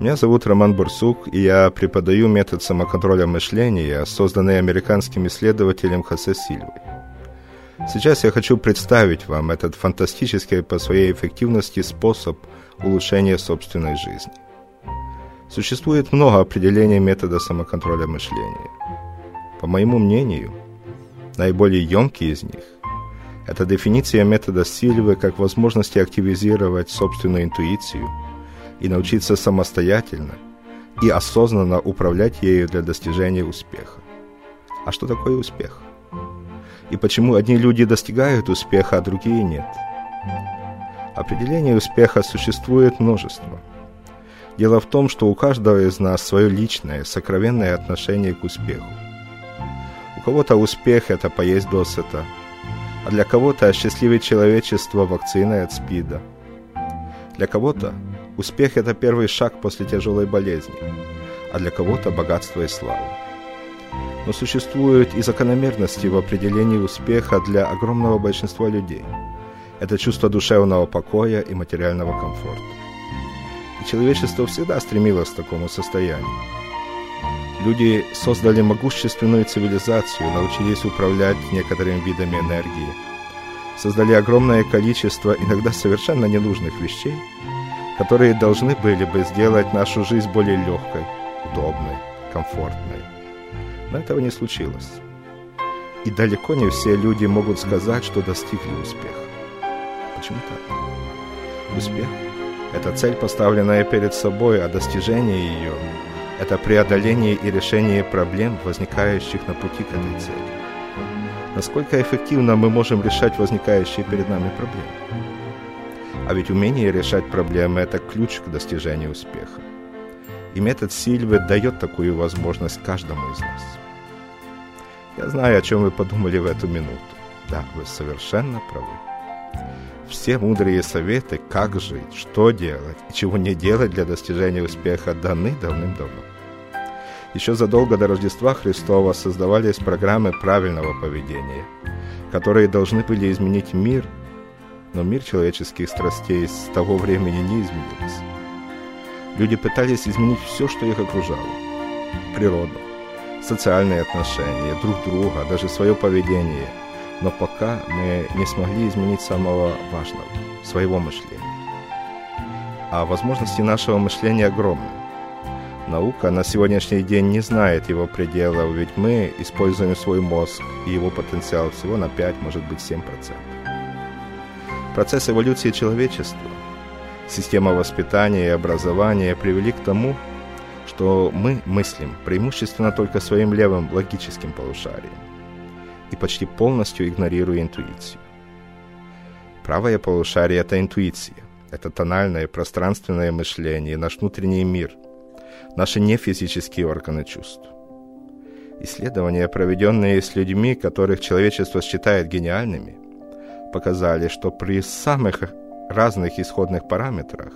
Меня зовут Роман Бурсук, и я преподаю метод самоконтроля мышления, созданный американским исследователем Хосе Сильвой. Сейчас я хочу представить вам этот фантастический по своей эффективности способ улучшения собственной жизни. Существует много определений метода самоконтроля мышления. По моему мнению, наиболее емкий из них – это дефиниция метода Сильвы как возможности активизировать собственную интуицию и научиться самостоятельно и осознанно управлять ею для достижения успеха. А что такое успех? И почему одни люди достигают успеха, а другие нет? Определений успеха существует множество. Дело в том, что у каждого из нас свое личное, сокровенное отношение к успеху. У кого-то успех – это поесть досыта, а для кого-то осчастливить человечество вакциной от СПИДа. Для кого-то успех – это первый шаг после тяжелой болезни, а для кого-то богатство и слава. Но существуют и закономерности в определении успеха для огромного большинства людей. Это чувство душевного покоя и материального комфорта. И человечество всегда стремилось к такому состоянию. Люди создали могущественную цивилизацию, научились управлять некоторыми видами энергии, создали огромное количество иногда совершенно ненужных вещей, которые должны были бы сделать нашу жизнь более легкой, удобной, комфортной. Но этого не случилось. И далеко не все люди могут сказать, что достигли успеха. Почему так? Успех – это цель, поставленная перед собой, а достижение ее – это преодоление и решение проблем, возникающих на пути к этой цели. Насколько эффективно мы можем решать возникающие перед нами проблемы? А ведь умение решать проблемы – это ключ к достижению успеха. И метод Сильвы дает такую возможность каждому из нас. Я знаю, о чем вы подумали в эту минуту. Да, вы совершенно правы. Все мудрые советы, как жить, что делать и чего не делать для достижения успеха, даны давным-давно. Еще задолго до Рождества Христова создавались программы правильного поведения, которые должны были изменить мир, но мир человеческих страстей с того времени не изменился. Люди пытались изменить все, что их окружало. Природу, социальные отношения, друг друга, даже свое поведение. Но пока мы не смогли изменить самого важного – своего мышления. А возможности нашего мышления огромны. Наука на сегодняшний день не знает его пределов, ведь мы используем свой мозг и его потенциал всего на 5, может быть 7%. Процесс эволюции человечества, система воспитания и образования привели к тому, что мы мыслим преимущественно только своим левым логическим полушарием и почти полностью игнорируя интуицию. Правое полушарие – это интуиция, это тональное пространственное мышление, наш внутренний мир, наши нефизические органы чувств. Исследования, проведенные с людьми, которых человечество считает гениальными, показали, что при самых разных исходных параметрах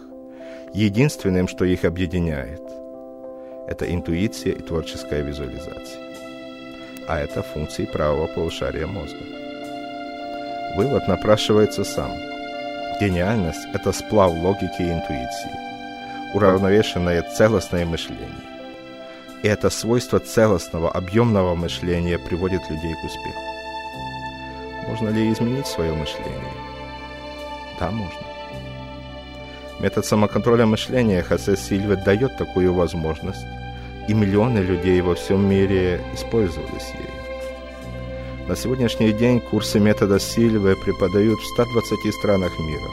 единственным, что их объединяет – это интуиция и творческая визуализация. А это функции правого полушария мозга. Вывод напрашивается сам. Гениальность – это сплав логики и интуиции, уравновешенное целостное мышление. И это свойство целостного, объемного мышления приводит людей к успеху. Можно ли изменить свое мышление? Да, можно. Метод самоконтроля мышления Хосе Сильве дает такую возможность, и миллионы людей во всем мире использовались ею. На сегодняшний день курсы метода Сильве преподают в 120 странах мира,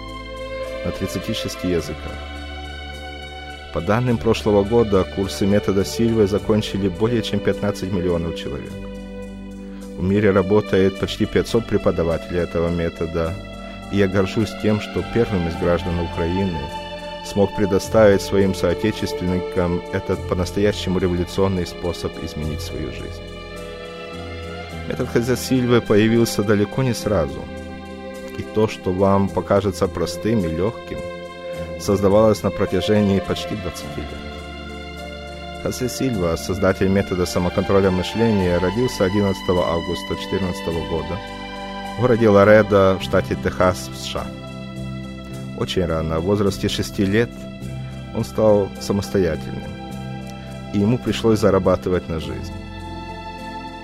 на 36 языках. По данным прошлого года, курсы метода Сильвы закончили более чем 15 миллионов человек. В мире работает почти 500 преподавателей этого метода, и я горжусь тем, что первым из граждан Украины смог предоставить своим соотечественникам этот по-настоящему революционный способ изменить свою жизнь. Метод Хозе Сильвы появился далеко не сразу, и то, что вам покажется простым и легким, создавалось на протяжении почти 20 лет. Хосе Сильва, создатель метода самоконтроля мышления, родился 11 августа 2014 года в городе Лоредо в штате Техас в США. Очень рано, в возрасте 6 лет, он стал самостоятельным, и ему пришлось зарабатывать на жизнь.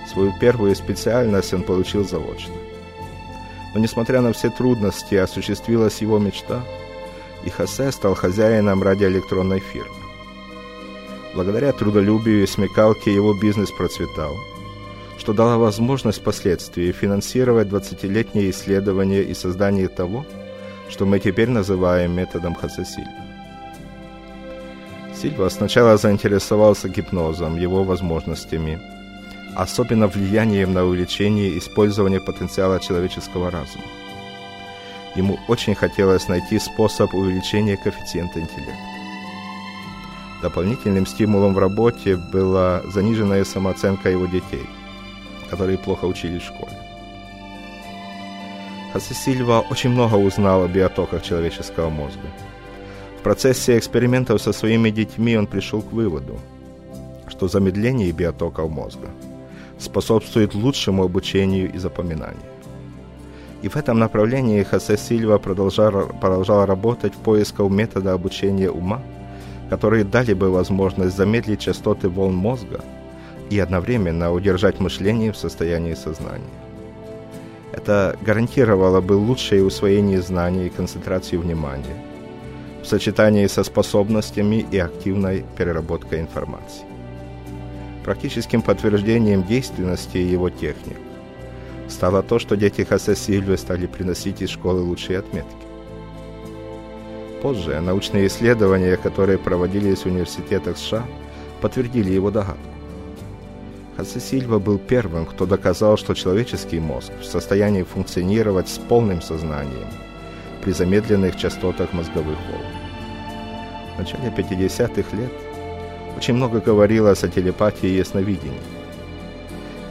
Свою первую специальность он получил заочно. Но несмотря на все трудности, осуществилась его мечта, и Хосе стал хозяином радиоэлектронной фирмы. Благодаря трудолюбию и смекалке его бизнес процветал, что дало возможность впоследствии финансировать 20-летние исследования и создание того, что мы теперь называем методом Хосе Сильва. Сильва сначала заинтересовался гипнозом, его возможностями, особенно влиянием на увеличение использования потенциала человеческого разума. Ему очень хотелось найти способ увеличения коэффициента интеллекта. Дополнительным стимулом в работе была заниженная самооценка его детей, которые плохо учились в школе. Хосе Сильва очень много узнал о биотоках человеческого мозга. В процессе экспериментов со своими детьми он пришел к выводу, что замедление биотоков мозга способствует лучшему обучению и запоминанию. И в этом направлении Хосе Сильва продолжал, продолжал работать в поисках метода обучения ума – которые дали бы возможность замедлить частоты волн мозга и одновременно удержать мышление в состоянии сознания. Это гарантировало бы лучшее усвоение знаний и концентрацию внимания в сочетании со способностями и активной переработкой информации. Практическим подтверждением действенности его техник стало то, что дети Хосе Сильвы стали приносить из школы лучшие отметки. Позже научные исследования, которые проводились в университетах США, подтвердили его догадку. Хосе Сильва был первым, кто доказал, что человеческий мозг в состоянии функционировать с полным сознанием при замедленных частотах мозговых волн. В начале 50-х лет очень много говорилось о телепатии и ясновидении.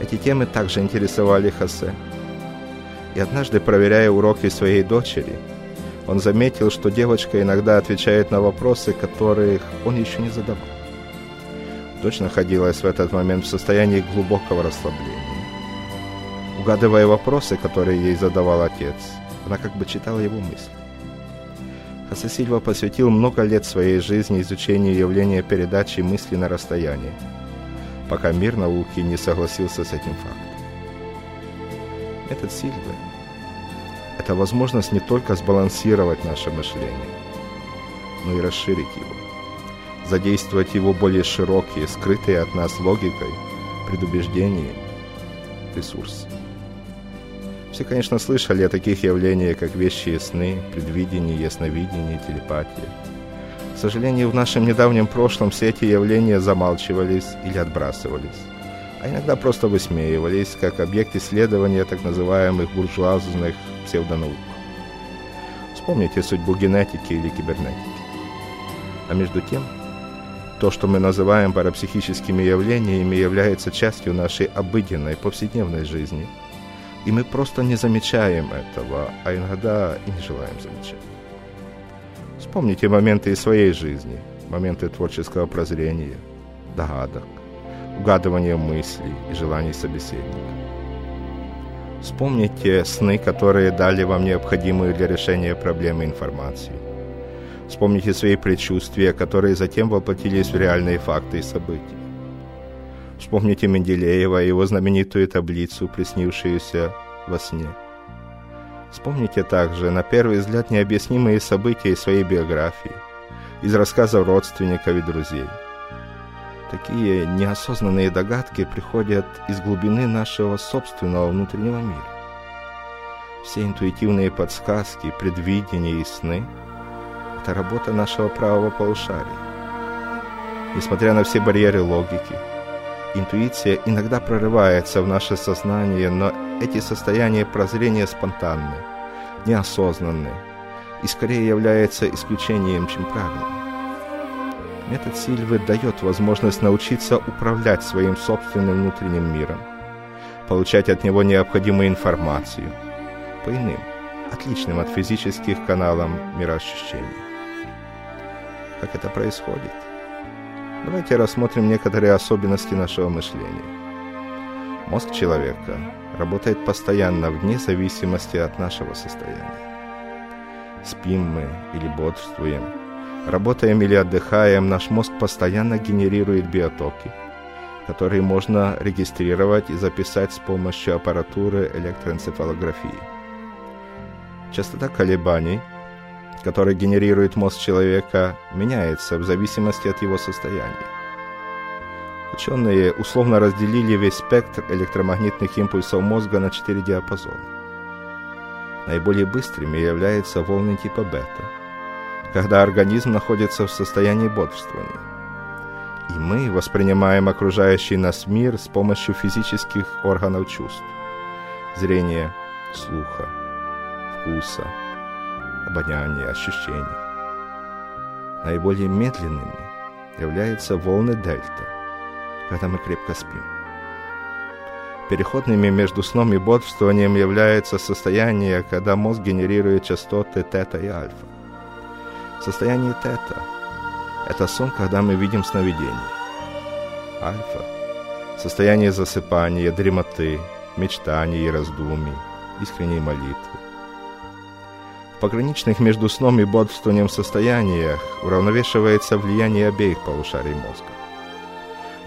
Эти темы также интересовали Хосе. И однажды, проверяя уроки своей дочери, он заметил, что девочка иногда отвечает на вопросы, которых он еще не задавал. Дочь находилась в этот момент в состоянии глубокого расслабления. Угадывая вопросы, которые ей задавал отец, она как бы читала его мысли. Хосе Сильва посвятил много лет своей жизни изучению явления передачи мысли на расстоянии, пока мир науки не согласился с этим фактом. Метод Сильвы это возможность не только сбалансировать наше мышление, но и расширить его, задействовать его более широкие, скрытые от нас логикой, предубеждением, ресурсы. Все, конечно, слышали о таких явлениях, как вещи сны, предвидение, ясновидение, телепатия. К сожалению, в нашем недавнем прошлом все эти явления замалчивались или отбрасывались, а иногда просто высмеивались, как объект исследования так называемых буржуазных псевдонаук. Вспомните судьбу генетики или кибернетики. А между тем, то, что мы называем парапсихическими явлениями, является частью нашей обыденной, повседневной жизни. И мы просто не замечаем этого, а иногда и не желаем замечать. Вспомните моменты из своей жизни, моменты творческого прозрения, догадок, угадывания мыслей и желаний собеседника. Вспомните сны, которые дали вам необходимую для решения проблемы информацию. Вспомните свои предчувствия, которые затем воплотились в реальные факты и события. Вспомните Менделеева и его знаменитую таблицу, приснившуюся во сне. Вспомните также, на первый взгляд, необъяснимые события из своей биографии, из рассказов родственников и друзей – Такие неосознанные догадки приходят из глубины нашего собственного внутреннего мира. Все интуитивные подсказки, предвидения и сны – это работа нашего правого полушария. Несмотря на все барьеры логики, интуиция иногда прорывается в наше сознание, но эти состояния прозрения спонтанны, неосознанны и скорее являются исключением, чем правилом. Метод Сильвы дает возможность научиться управлять своим собственным внутренним миром, получать от него необходимую информацию по иным, отличным от физических каналам мироощущения. Как это происходит? Давайте рассмотрим некоторые особенности нашего мышления. Мозг человека работает постоянно вне зависимости от нашего состояния. Спим мы или бодрствуем – Работаем или отдыхаем, наш мозг постоянно генерирует биотоки, которые можно регистрировать и записать с помощью аппаратуры электроэнцефалографии. Частота колебаний, которые генерирует мозг человека, меняется в зависимости от его состояния. Ученые условно разделили весь спектр электромагнитных импульсов мозга на четыре диапазона. Наиболее быстрыми являются волны типа бета, когда организм находится в состоянии бодрствования. И мы воспринимаем окружающий нас мир с помощью физических органов чувств – зрения, слуха, вкуса, обоняния, ощущений. Наиболее медленными являются волны дельта, когда мы крепко спим. Переходными между сном и бодрствованием является состояние, когда мозг генерирует частоты тета и альфа. Состояние тета – это сон, когда мы видим сновидение. Альфа – состояние засыпания, дремоты, мечтаний и раздумий, искренней молитвы. В пограничных между сном и бодрствованием состояниях уравновешивается влияние обеих полушарий мозга.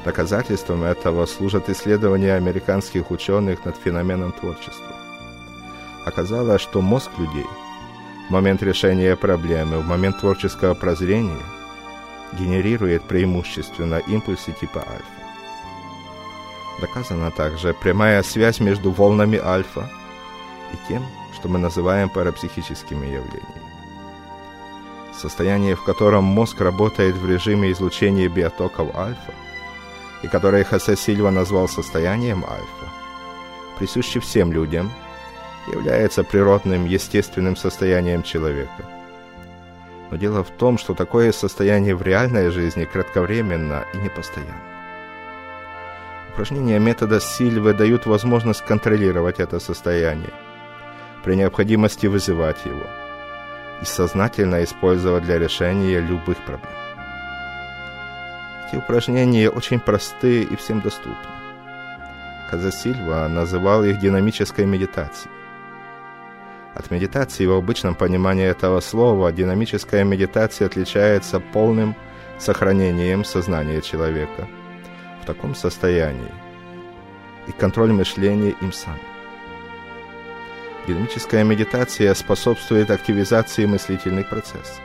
Доказательством этого служат исследования американских ученых над феноменом творчества. Оказалось, что мозг людей в момент решения проблемы, в момент творческого прозрения генерирует преимущественно импульсы типа альфа. Доказана также прямая связь между волнами альфа и тем, что мы называем парапсихическими явлениями. Состояние, в котором мозг работает в режиме излучения биотоков альфа – и которое Хосе Сильва назвал состоянием альфа, присуще всем людям, является природным, естественным состоянием человека. Но дело в том, что такое состояние в реальной жизни кратковременно и непостоянно. Упражнения метода Сильвы дают возможность контролировать это состояние, при необходимости вызывать его и сознательно использовать для решения любых проблем. Эти упражнения очень простые и всем доступны. Казасильва называл их динамической медитацией. От медитации в обычном понимании этого слова динамическая медитация отличается полным сохранением сознания человека в таком состоянии и контроль мышления им сам. Динамическая медитация способствует активизации мыслительных процессов.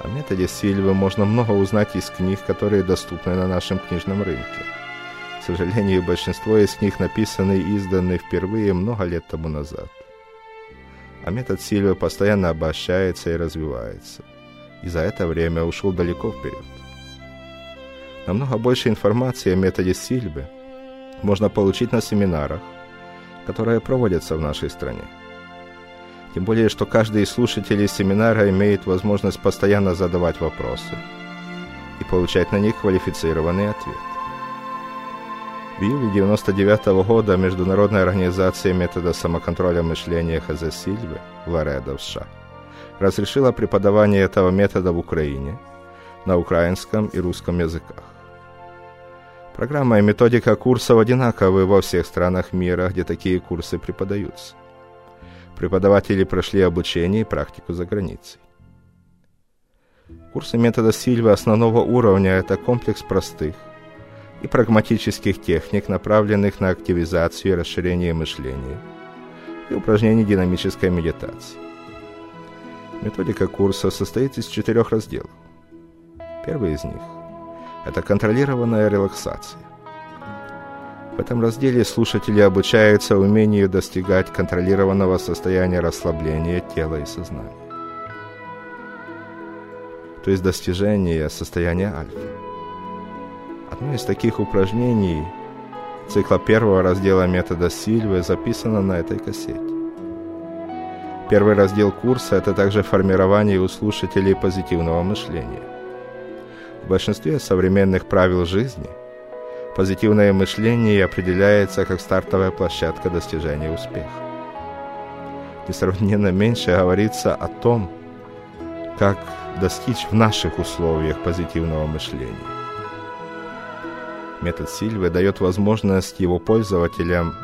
О методе Сильвы можно много узнать из книг, которые доступны на нашем книжном рынке. К сожалению, большинство из них написаны и изданы впервые много лет тому назад. А метод Сильвы постоянно обощается и развивается. И за это время ушел далеко вперед. Намного больше информации о методе Сильвы можно получить на семинарах, которые проводятся в нашей стране. Тем более, что каждый из слушателей семинара имеет возможность постоянно задавать вопросы и получать на них квалифицированный ответ. В июле 1999 -го года Международная организация метода самоконтроля мышления Хазе Сильвы, Ларедо в США, разрешила преподавание этого метода в Украине на украинском и русском языках. Программа и методика курсов одинаковы во всех странах мира, где такие курсы преподаются. Преподаватели прошли обучение и практику за границей. Курсы метода Сильвы основного уровня – это комплекс простых и прагматических техник, направленных на активизацию и расширение мышления и упражнений динамической медитации. Методика курса состоит из четырех разделов. Первый из них – это контролированная релаксация. В этом разделе слушатели обучаются умению достигать контролированного состояния расслабления тела и сознания. То есть достижение состояния альфа. Одно из таких упражнений цикла первого раздела метода Сильвы записано на этой кассете. Первый раздел курса – это также формирование у слушателей позитивного мышления. В большинстве современных правил жизни – Позитивное мышление определяется как стартовая площадка достижения успеха. Несравненно меньше говорится о том, как достичь в наших условиях позитивного мышления. Метод Сильвы дает возможность его пользователям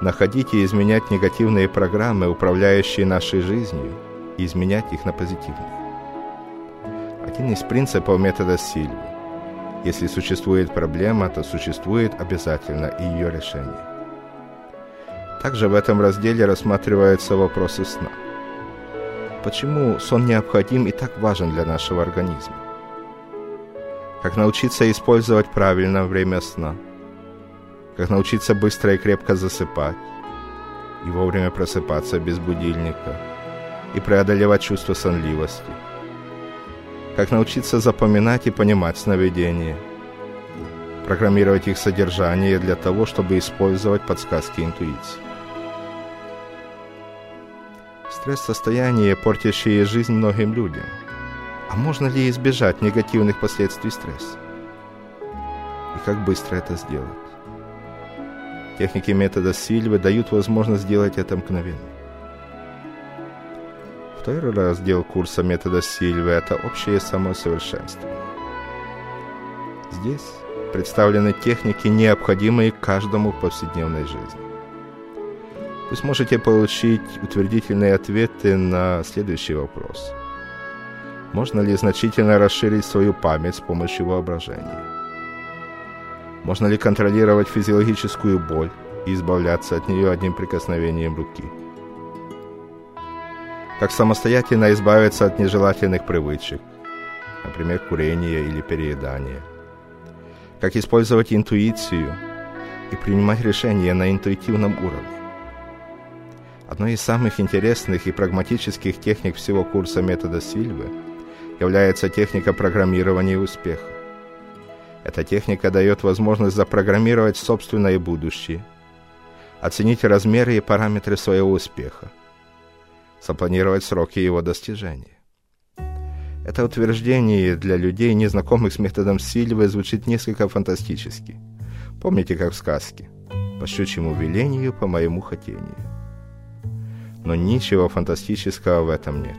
находить и изменять негативные программы, управляющие нашей жизнью, и изменять их на позитивные. Один из принципов метода Сильвы. Если существует проблема, то существует обязательно и ее решение. Также в этом разделе рассматриваются вопросы сна. Почему сон необходим и так важен для нашего организма? Как научиться использовать правильно время сна? Как научиться быстро и крепко засыпать? И вовремя просыпаться без будильника? И преодолевать чувство сонливости? Как научиться запоминать и понимать сновидения? Программировать их содержание для того, чтобы использовать подсказки интуиции. Стресс-состояние, портящее жизнь многим людям – а можно ли избежать негативных последствий стресса? И как быстро это сделать? Техники метода Сильвы дают возможность сделать это мгновенно. Второй раздел курса метода Сильвы – это общее самосовершенствование. Здесь представлены техники, необходимые каждому в повседневной жизни. Вы сможете получить утвердительные ответы на следующий вопрос – можно ли значительно расширить свою память с помощью воображения? Можно ли контролировать физиологическую боль и избавляться от нее одним прикосновением руки? Как самостоятельно избавиться от нежелательных привычек, например, курения или переедания? Как использовать интуицию и принимать решения на интуитивном уровне? Одной из самых интересных и прагматических техник всего курса метода Сильвы – является техника программирования успеха. Эта техника дает возможность запрограммировать собственное будущее, оценить размеры и параметры своего успеха, запланировать сроки его достижения. Это утверждение для людей, незнакомых с методом Сильвы, звучит несколько фантастически. Помните, как в сказке? «По щучьему велению, по моему хотению». Но ничего фантастического в этом нет.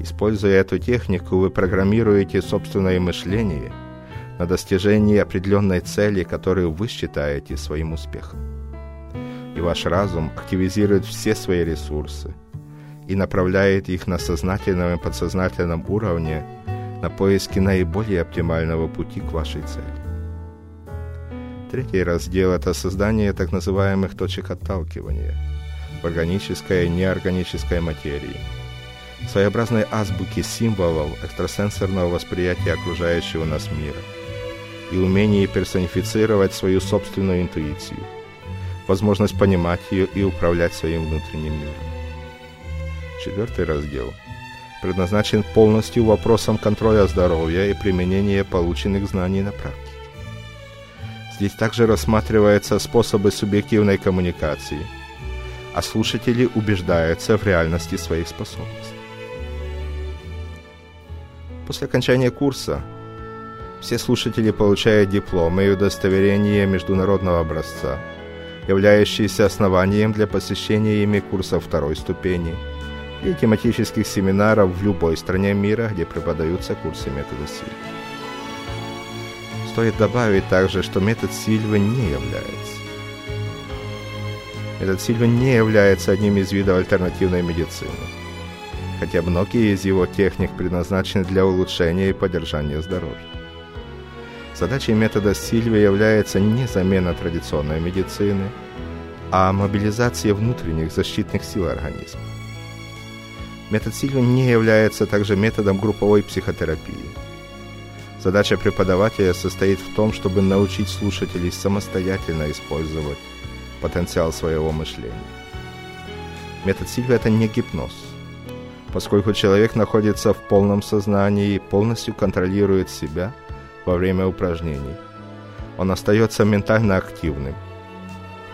Используя эту технику, вы программируете собственное мышление на достижение определенной цели, которую вы считаете своим успехом. И ваш разум активизирует все свои ресурсы и направляет их на сознательном и подсознательном уровне на поиски наиболее оптимального пути к вашей цели. Третий раздел – это создание так называемых точек отталкивания в органической и неорганической материи – своеобразной азбуки символов экстрасенсорного восприятия окружающего нас мира и умение персонифицировать свою собственную интуицию, возможность понимать ее и управлять своим внутренним миром. Четвертый раздел предназначен полностью вопросам контроля здоровья и применения полученных знаний на практике. Здесь также рассматриваются способы субъективной коммуникации, а слушатели убеждаются в реальности своих способностей. После окончания курса все слушатели получают дипломы и удостоверение международного образца, являющиеся основанием для посещения ими курсов второй ступени и тематических семинаров в любой стране мира, где преподаются курсы метода Сильвы. Стоит добавить также, что метод Сильвы не является. Метод Сильвы не является одним из видов альтернативной медицины хотя многие из его техник предназначены для улучшения и поддержания здоровья. Задачей метода Сильвия является не замена традиционной медицины, а мобилизация внутренних защитных сил организма. Метод Сильвия не является также методом групповой психотерапии. Задача преподавателя состоит в том, чтобы научить слушателей самостоятельно использовать потенциал своего мышления. Метод Сильвия – это не гипноз – поскольку человек находится в полном сознании и полностью контролирует себя во время упражнений. Он остается ментально активным,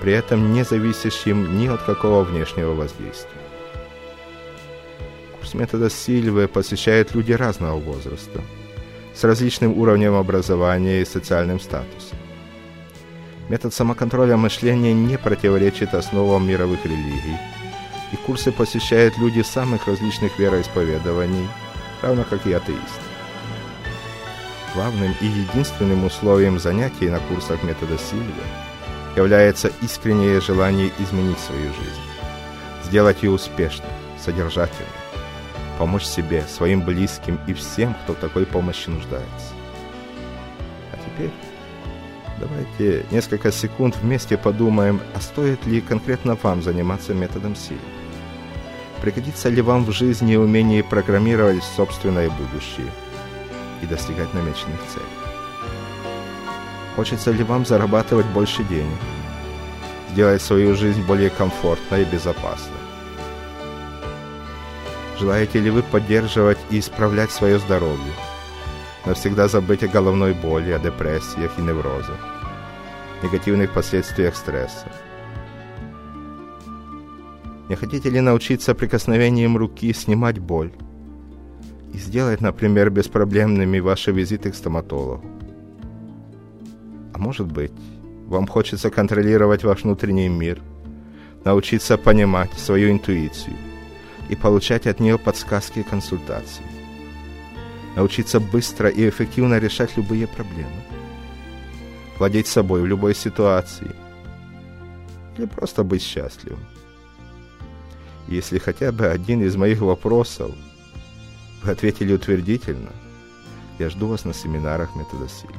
при этом не зависящим ни от какого внешнего воздействия. Курс метода Сильвы посещают люди разного возраста, с различным уровнем образования и социальным статусом. Метод самоконтроля мышления не противоречит основам мировых религий – и курсы посещают люди самых различных вероисповедований, равно как и атеисты. Главным и единственным условием занятий на курсах метода Сильвия является искреннее желание изменить свою жизнь, сделать ее успешной, содержательной, помочь себе, своим близким и всем, кто в такой помощи нуждается. А теперь давайте несколько секунд вместе подумаем, а стоит ли конкретно вам заниматься методом силы? Пригодится ли вам в жизни умение программировать собственное будущее и достигать намеченных целей? Хочется ли вам зарабатывать больше денег? Сделать свою жизнь более комфортной и безопасной? Желаете ли вы поддерживать и исправлять свое здоровье? Навсегда забыть о головной боли, о депрессиях и неврозах, негативных последствиях стресса. Не хотите ли научиться прикосновением руки снимать боль и сделать, например, беспроблемными ваши визиты к стоматологу? А может быть, вам хочется контролировать ваш внутренний мир, научиться понимать свою интуицию – и получать от нее подсказки и консультации. Научиться быстро и эффективно решать любые проблемы. Владеть собой в любой ситуации. Или просто быть счастливым. Если хотя бы один из моих вопросов вы ответили утвердительно, я жду вас на семинарах метода силы.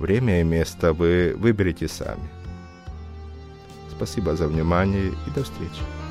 Время и место вы выберете сами. Спасибо за внимание и до встречи.